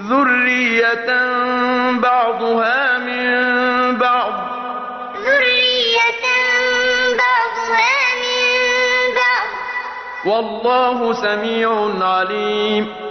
ذرية بعضها من بعض. ذرية بعضها من بعض. والله سميع عليم. والله سميع